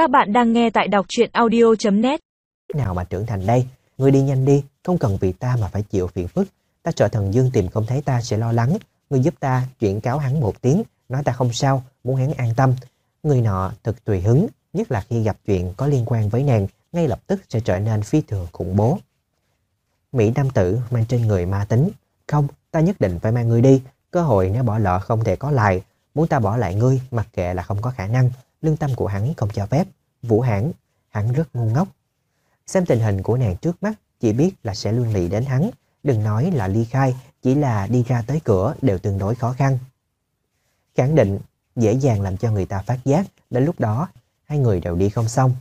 Các bạn đang nghe tại đọc truyện audio.net nào mà trưởng thành đây? Ngươi đi nhanh đi, không cần vì ta mà phải chịu phiền phức. Ta sợ thần dương tìm không thấy ta sẽ lo lắng. Ngươi giúp ta chuyển cáo hắn một tiếng, nói ta không sao, muốn hắn an tâm. Người nọ thật tùy hứng, nhất là khi gặp chuyện có liên quan với nàng, ngay lập tức sẽ trở nên phi thường khủng bố. Mỹ Nam Tử mang trên người ma tính. Không, ta nhất định phải mang ngươi đi. Cơ hội nếu bỏ lỡ không thể có lại. Muốn ta bỏ lại ngươi, mặc kệ là không có khả năng. Lương tâm của hắn không cho phép. Vũ hãn, hắn rất ngu ngốc. Xem tình hình của nàng trước mắt, chỉ biết là sẽ liên lụy đến hắn. Đừng nói là ly khai, chỉ là đi ra tới cửa đều tương đối khó khăn. Khẳng định, dễ dàng làm cho người ta phát giác, đến lúc đó, hai người đều đi không xong.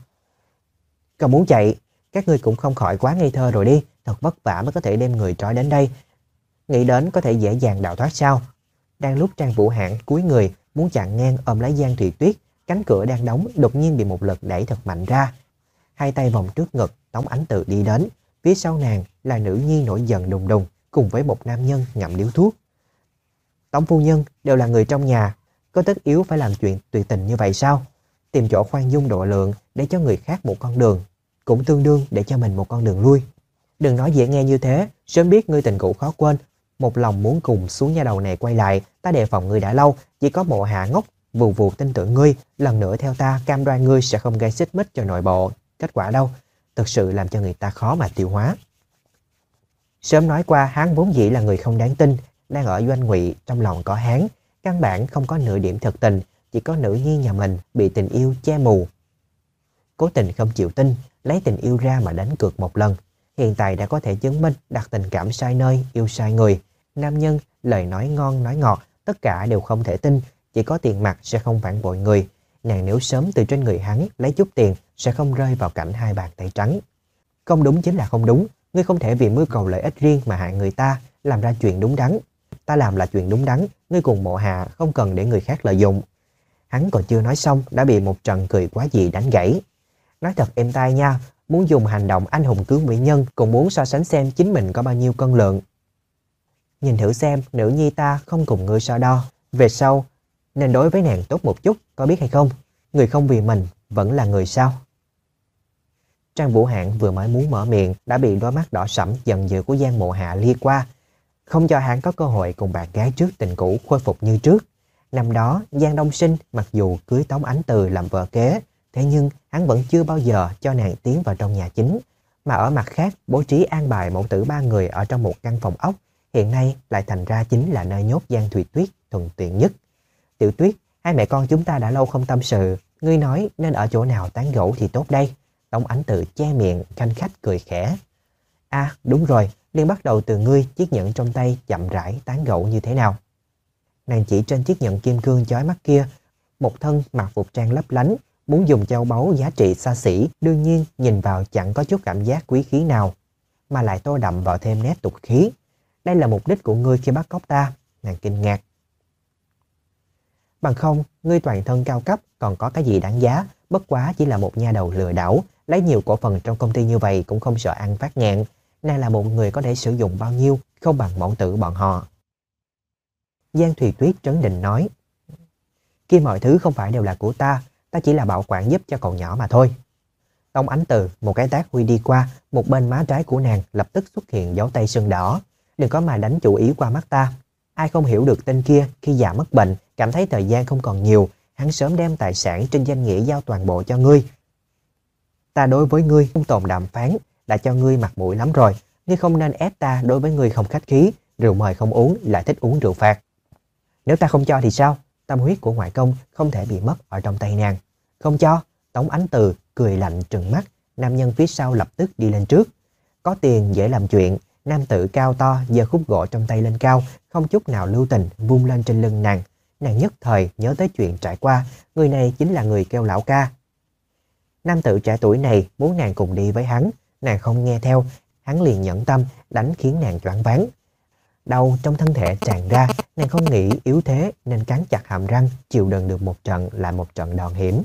Còn muốn chạy, các ngươi cũng không khỏi quá ngây thơ rồi đi, thật vất vả mới có thể đem người trói đến đây. Nghĩ đến có thể dễ dàng đào thoát sao? Đang lúc Trang Vũ Hãn cúi người, muốn chặn ngang ôm lấy Giang Thủy Tuyết, cánh cửa đang đóng đột nhiên bị một lực đẩy thật mạnh ra. Hai tay vòng trước ngực, Tống Ánh Tự đi đến, phía sau nàng là nữ nhi nổi giận đùng đùng cùng với một nam nhân ngậm điếu thuốc. Tống phu nhân đều là người trong nhà, có tất yếu phải làm chuyện tùy tình như vậy sao? Tìm chỗ khoan dung độ lượng để cho người khác một con đường, cũng tương đương để cho mình một con đường lui. Đừng nói dễ nghe như thế, sớm biết ngươi tình cũ khó quên. Một lòng muốn cùng xuống nhà đầu này quay lại, ta đề phòng ngươi đã lâu, chỉ có bộ hạ ngốc, vù vù tin tưởng ngươi, lần nữa theo ta cam đoan ngươi sẽ không gây xích mích cho nội bộ. Kết quả đâu? Thực sự làm cho người ta khó mà tiêu hóa. Sớm nói qua hắn vốn dĩ là người không đáng tin, đang ở doanh ngụy trong lòng có hắn, căn bản không có nửa điểm thật tình, chỉ có nữ nhi nhà mình bị tình yêu che mù. Cố tình không chịu tin, lấy tình yêu ra mà đánh cược một lần. Hiện tại đã có thể chứng minh đặt tình cảm sai nơi, yêu sai người. Nam nhân, lời nói ngon nói ngọt, tất cả đều không thể tin, chỉ có tiền mặt sẽ không phản bội người. Nàng nếu sớm từ trên người hắn lấy chút tiền sẽ không rơi vào cảnh hai bàn tay trắng. Không đúng chính là không đúng, ngươi không thể vì mưu cầu lợi ích riêng mà hại người ta, làm ra chuyện đúng đắn. Ta làm là chuyện đúng đắn, ngươi cùng mộ hạ không cần để người khác lợi dụng. Hắn còn chưa nói xong đã bị một trận cười quá dị đánh gãy. Nói thật êm tai nha, muốn dùng hành động anh hùng cứu mỹ nhân cũng muốn so sánh xem chính mình có bao nhiêu cân lượng. Nhìn thử xem nữ nhi ta không cùng ngươi so đo. Về sau, nên đối với nàng tốt một chút, có biết hay không? Người không vì mình vẫn là người sao? Trang Vũ Hạng vừa mới muốn mở miệng đã bị đôi mắt đỏ sẫm dần dữ của Giang Mộ Hạ lia qua, không cho hắn có cơ hội cùng bạn gái trước tình cũ khôi phục như trước. Năm đó, Giang Đông Sinh mặc dù cưới Tống Ánh Từ làm vợ kế, thế nhưng hắn vẫn chưa bao giờ cho nàng tiến vào trong nhà chính, mà ở mặt khác bố trí an bài mẫu tử ba người ở trong một căn phòng ốc, hiện nay lại thành ra chính là nơi nhốt Giang Thủy Tuyết thuận tiện nhất. Tiểu Tuyết, hai mẹ con chúng ta đã lâu không tâm sự, ngươi nói nên ở chỗ nào tán gẫu thì tốt đây. Tống Ánh Tự che miệng, khanh khách cười khẽ. À, đúng rồi, nên bắt đầu từ ngươi chiếc nhẫn trong tay chậm rãi tán gẫu như thế nào. Nàng chỉ trên chiếc nhẫn kim cương chói mắt kia, một thân mặc phục trang lấp lánh, muốn dùng châu báu giá trị xa xỉ, đương nhiên nhìn vào chẳng có chút cảm giác quý khí nào, mà lại tô đậm vào thêm nét tục khí. Đây là mục đích của ngươi khi bắt cóc ta, nàng kinh ngạc. Bằng không, ngươi toàn thân cao cấp còn có cái gì đáng giá, bất quá chỉ là một nha đầu lừa đảo, lấy nhiều cổ phần trong công ty như vậy cũng không sợ ăn phát nhạn. Nàng là một người có thể sử dụng bao nhiêu, không bằng mẫu tử bọn họ. Giang Thùy Tuyết trấn định nói, khi mọi thứ không phải đều là của ta, ta chỉ là bảo quản giúp cho cậu nhỏ mà thôi. Tông ánh từ, một cái tác huy đi qua, một bên má trái của nàng lập tức xuất hiện dấu tay sưng đỏ. Đừng có mà đánh chủ ý qua mắt ta. Ai không hiểu được tên kia khi già mất bệnh, cảm thấy thời gian không còn nhiều, hắn sớm đem tài sản trên danh nghĩa giao toàn bộ cho ngươi. Ta đối với ngươi không tồn đàm phán, đã cho ngươi mặt mũi lắm rồi, ngươi không nên ép ta đối với ngươi không khách khí, rượu mời không uống lại thích uống rượu phạt. Nếu ta không cho thì sao? Tâm huyết của ngoại công không thể bị mất ở trong tay nàng. Không cho, Tống Ánh Từ cười lạnh trừng mắt, nam nhân phía sau lập tức đi lên trước. Có tiền dễ làm chuyện, nam tử cao to giơ khúc gỗ trong tay lên cao, không chút nào lưu tình vung lên trên lưng nàng. Nàng nhất thời nhớ tới chuyện trải qua, người này chính là người kêu lão ca. Nam tử trẻ tuổi này muốn nàng cùng đi với hắn, nàng không nghe theo, hắn liền nhẫn tâm đánh khiến nàng choáng váng. Đau trong thân thể tràn ra, nàng không nghĩ yếu thế nên cắn chặt hàm răng, chịu đựng được một trận là một trận đòn hiểm.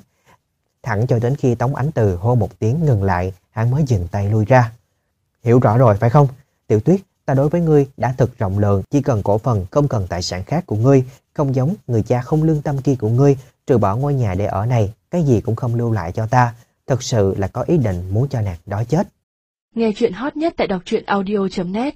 Thẳng cho đến khi Tống Ánh Từ hô một tiếng ngừng lại, hắn mới dừng tay lui ra. Hiểu rõ rồi phải không? Tiểu Tuyết, ta đối với ngươi đã thực rộng lượng, chỉ cần cổ phần, không cần tài sản khác của ngươi, không giống người cha không lương tâm kia của ngươi, trừ bỏ ngôi nhà để ở này, cái gì cũng không lưu lại cho ta. Thật sự là có ý định muốn cho nàng đó chết. Nghe chuyện hot nhất tại đọc truyện audio.net